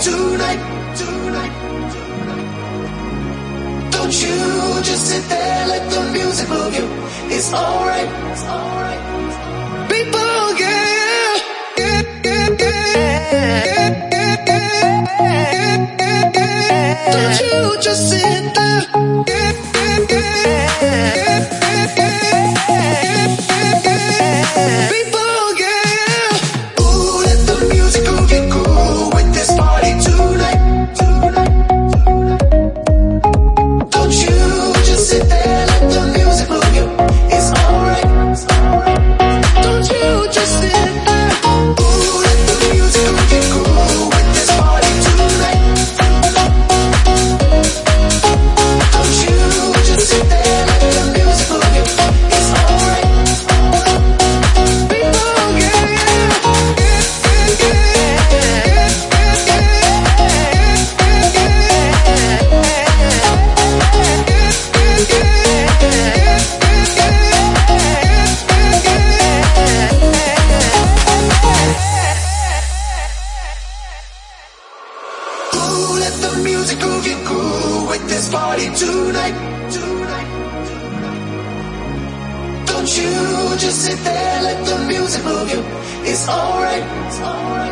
tonight, tonight. Don't you just sit there, let the music move you. It's alright, it's alright. People, yeah, yeah, yeah, yeah, yeah, yeah, yeah, yeah. Don't you just sit there, yeah, yeah, yeah, yeah. People, yeah. Ooh, let the music move you the music move you cool with this party tonight, tonight, tonight. Don't you just sit there, let the music move you. It's alright, it's alright.